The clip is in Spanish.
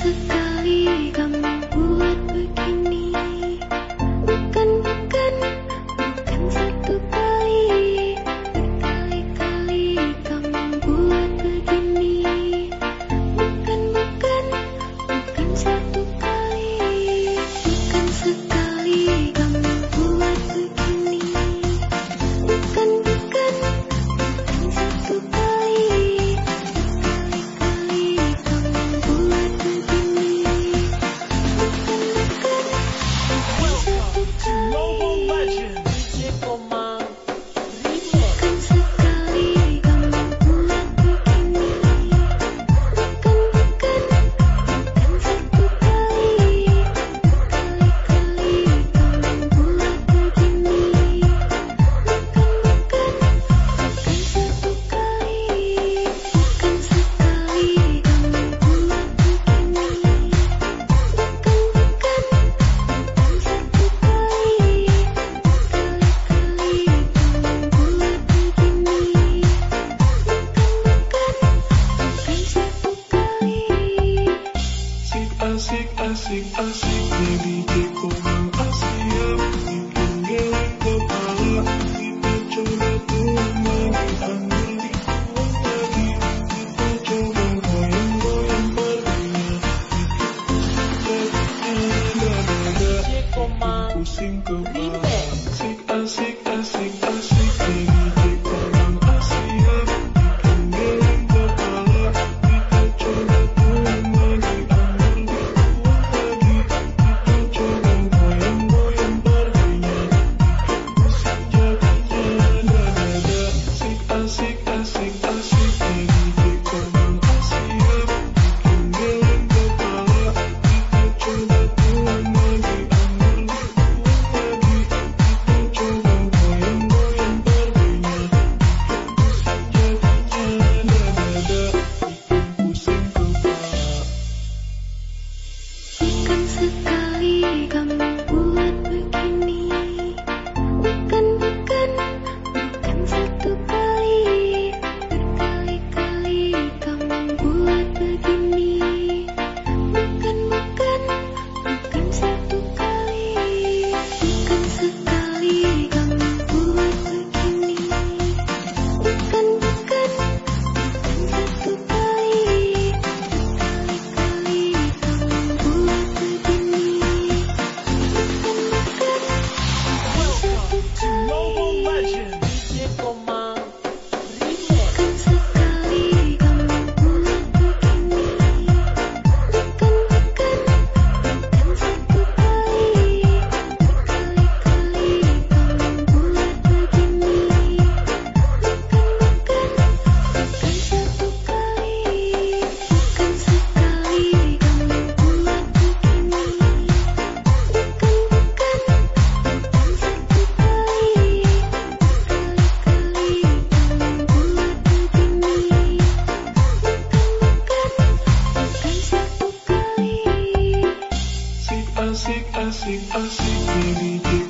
光が así, así, así, baby, te como. asleep, asleep, baby.